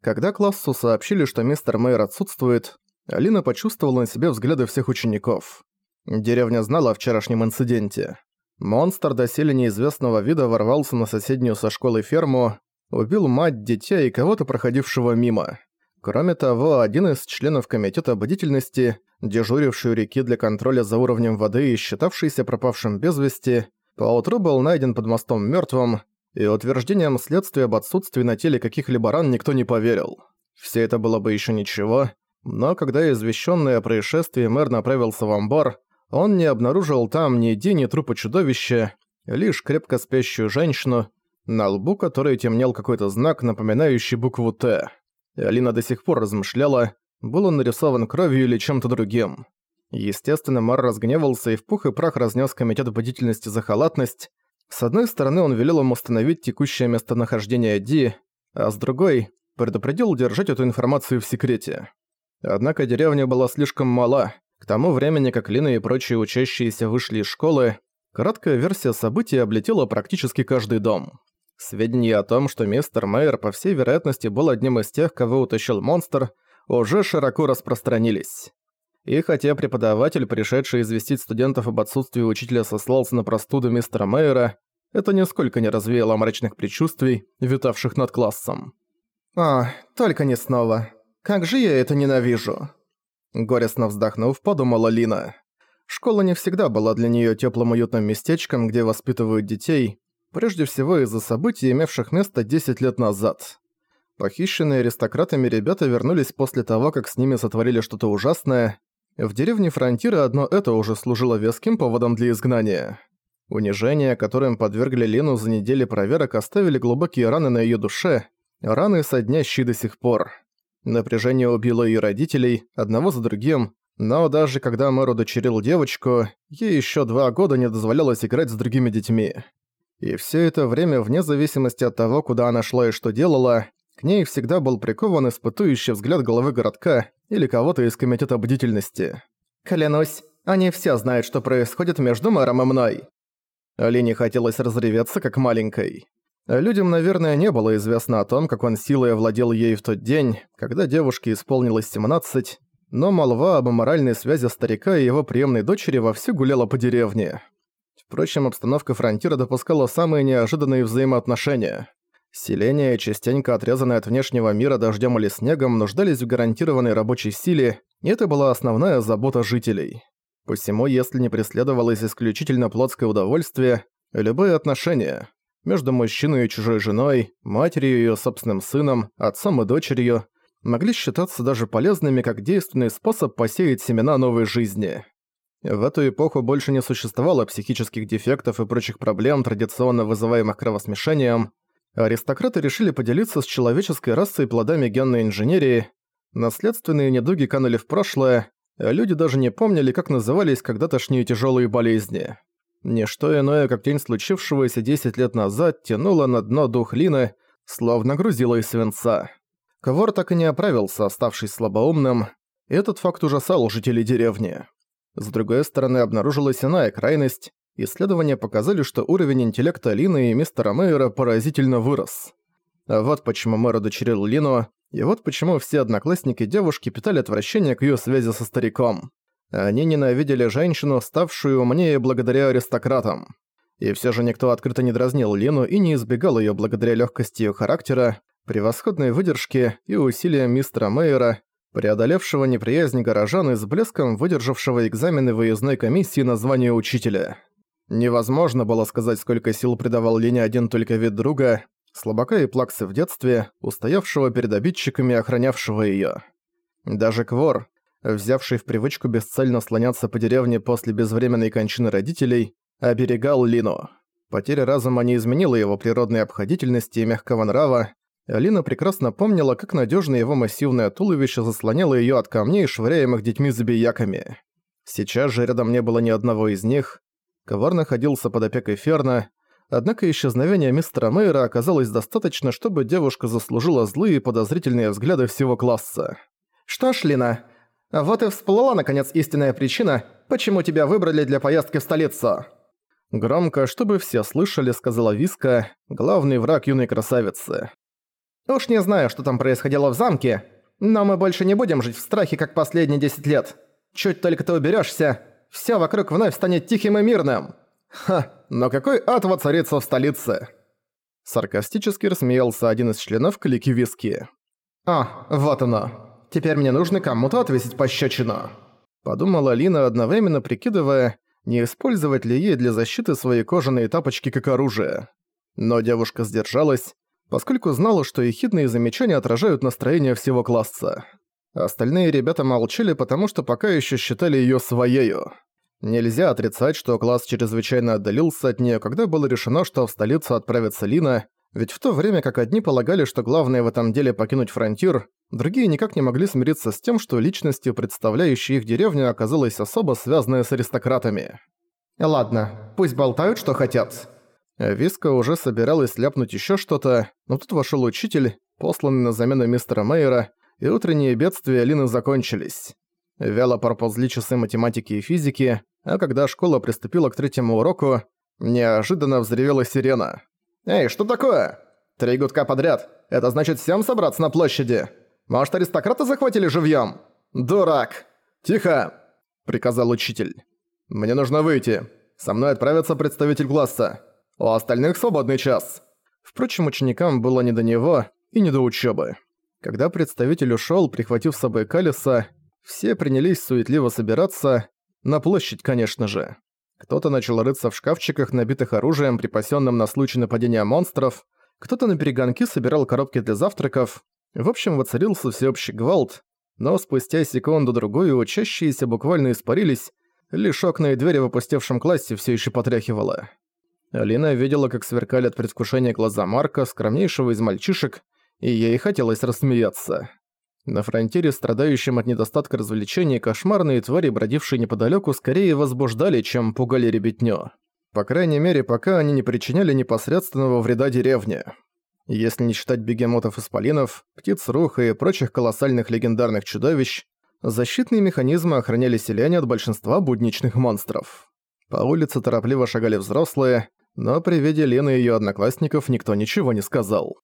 Когда классу сообщили, что мистер Мэйр отсутствует, Алина почувствовала на себе взгляды всех учеников. Деревня знала о вчерашнем инциденте. Монстр доселе неизвестного вида ворвался на соседнюю со школой ферму, убил мать, дитя и кого-то проходившего мимо. Кроме того, один из членов комитета бдительности, дежуривший у реки для контроля за уровнем воды и считавшийся пропавшим без вести, поутру был найден под мостом мертвым, и утверждением следствия об отсутствии на теле каких-либо ран никто не поверил. Все это было бы еще ничего, но когда извещенный о происшествии мэр направился в амбар, он не обнаружил там ни еди, ни трупа чудовища, лишь крепко спящую женщину, на лбу которой темнел какой-то знак, напоминающий букву «Т». Алина до сих пор размышляла, был он нарисован кровью или чем-то другим. Естественно, Мар разгневался и в пух и прах разнес комитет бдительности за халатность. С одной стороны, он велел им установить текущее местонахождение Ди, а с другой – предупредил держать эту информацию в секрете. Однако деревня была слишком мала. К тому времени, как Лина и прочие учащиеся вышли из школы, краткая версия событий облетела практически каждый дом. Сведения о том, что мистер Мэйр по всей вероятности был одним из тех, кого утащил монстр, уже широко распространились. И хотя преподаватель, пришедший известить студентов об отсутствии учителя, сослался на простуду мистера Мэйра, это нисколько не развеяло мрачных предчувствий, витавших над классом. «А, только не снова. Как же я это ненавижу!» Горестно вздохнув, подумала Лина. Школа не всегда была для неё тёплым уютным местечком, где воспитывают детей, прежде всего из-за событий, имевших место 10 лет назад. Похищенные аристократами ребята вернулись после того, как с ними сотворили что-то ужасное. В деревне Фронтира одно это уже служило веским поводом для изгнания. Унижения, которым подвергли Лену за недели проверок, оставили глубокие раны на её душе, раны, соднящие до сих пор. Напряжение убило её родителей, одного за другим, но даже когда мэр удочерил девочку, ей ещё два года не дозволялось играть с другими детьми. И все это время, вне зависимости от того, куда она шла и что делала, к ней всегда был прикован испытующий взгляд головы городка или кого-то из комитета бдительности. «Клянусь, они все знают, что происходит между мэром и мной». Алине хотелось разреветься, как маленькой. Людям, наверное, не было известно о том, как он силой овладел ей в тот день, когда девушке исполнилось 17, но молва об аморальной связи старика и его приемной дочери вовсю гуляла по деревне. Впрочем, обстановка фронтира допускала самые неожиданные взаимоотношения. Селения, частенько отрезанные от внешнего мира дождем или снегом, нуждались в гарантированной рабочей силе, и это была основная забота жителей. Посему, если не преследовалось исключительно плотское удовольствие, любые отношения между мужчиной и чужой женой, матерью и её собственным сыном, отцом и дочерью могли считаться даже полезными как действенный способ посеять семена новой жизни. В эту эпоху больше не существовало психических дефектов и прочих проблем, традиционно вызываемых кровосмешением. Аристократы решили поделиться с человеческой расой плодами генной инженерии. Наследственные недуги канули в прошлое, а люди даже не помнили, как назывались когда-тошние тяжелые болезни. Ничто иное, как тень случившегося 10 лет назад, тянуло на дно дух Лины, словно грузило из свинца. Ковор так и не оправился, оставшись слабоумным, этот факт ужасал жителей деревни. С другой стороны, обнаружилась иная крайность. Исследования показали, что уровень интеллекта Лины и мистера Мэйера поразительно вырос. А вот почему мэр удочерил Лину, и вот почему все одноклассники девушки питали отвращение к её связи со стариком. Они ненавидели женщину, ставшую умнее благодаря аристократам. И всё же никто открыто не дразнил Лину и не избегал её благодаря лёгкости её характера, превосходной выдержке и усилиям мистера Мэйера, преодолевшего неприязнь горожан и с блеском выдержавшего экзамены выездной комиссии на звание учителя. Невозможно было сказать, сколько сил придавал Лене один только вид друга, слабака и плаксы в детстве, устоявшего перед обидчиками охранявшего её. Даже Квор, взявший в привычку бесцельно слоняться по деревне после безвременной кончины родителей, оберегал Лину. Потеря разума не изменила его природной обходительности и мягкого нрава, Алина прекрасно помнила, как надежно его массивное туловище заслоняло ее от камней, швыряемых детьми-забияками. Сейчас же рядом не было ни одного из них. Ковар находился под опекой Ферна, однако исчезновение мистера Мейера оказалось достаточно, чтобы девушка заслужила злые и подозрительные взгляды всего класса. «Что ж, Лина, вот и всплыла наконец истинная причина, почему тебя выбрали для поездки в столицу». Громко, чтобы все слышали, сказала Виска, главный враг юной красавицы. Уж не знаю, что там происходило в замке, но мы больше не будем жить в страхе, как последние 10 лет. Чуть только ты уберешься, все вокруг вновь станет тихим и мирным. Ха, но какой ад воцарится в столице? Саркастически рассмеялся один из членов клики Виски. А, вот оно. Теперь мне нужно кому-то отвесить пощечину. Подумала Лина, одновременно прикидывая, не использовать ли ей для защиты свои кожаные тапочки как оружие. Но девушка сдержалась, поскольку знала, что ехидные замечания отражают настроение всего класса. Остальные ребята молчали, потому что пока еще считали ее своею. Нельзя отрицать, что класс чрезвычайно отдалился от нее, когда было решено, что в столицу отправится Лина, ведь в то время как одни полагали, что главное в этом деле покинуть фронтир, другие никак не могли смириться с тем, что личностью, представляющей их деревню, оказалась особо связанная с аристократами. «Ладно, пусть болтают, что хотят». Виска уже собиралась ляпнуть еще что-то, но тут вошел учитель, посланный на замену мистера Мейера, и утренние бедствия Лины закончились. Вяло проползли часы математики и физики, а когда школа приступила к третьему уроку, неожиданно взревела сирена. «Эй, что такое? Три гудка подряд. Это значит всем собраться на площади. Может, аристократы захватили живьем? Дурак! Тихо!» — приказал учитель. «Мне нужно выйти. Со мной отправится представитель класса. У остальных свободный час». Впрочем, ученикам было не до него и не до учебы. Когда представитель ушёл, прихватив с собой Калиса, все принялись суетливо собираться, на площадь, конечно же. Кто-то начал рыться в шкафчиках, набитых оружием, припасенным на случай нападения монстров, кто-то на перегонки собирал коробки для завтраков. В общем, воцарился всеобщий гвалт, но спустя секунду-другую учащиеся буквально испарились, лишь окна и двери в опустевшем классе все еще потряхивало. Алина видела, как сверкали от предвкушения глаза Марка, скромнейшего из мальчишек, и ей хотелось рассмеяться. На фронтире, страдающем от недостатка развлечений, кошмарные твари, бродившие неподалеку, скорее возбуждали, чем пугали ребятню. По крайней мере, пока они не причиняли непосредственного вреда деревне. Если не считать бегемотов-исполинов, птиц руха и прочих колоссальных легендарных чудовищ, защитные механизмы охраняли селяне от большинства будничных монстров. По улице торопливо шагали взрослые, но при виде Лены и её одноклассников никто ничего не сказал.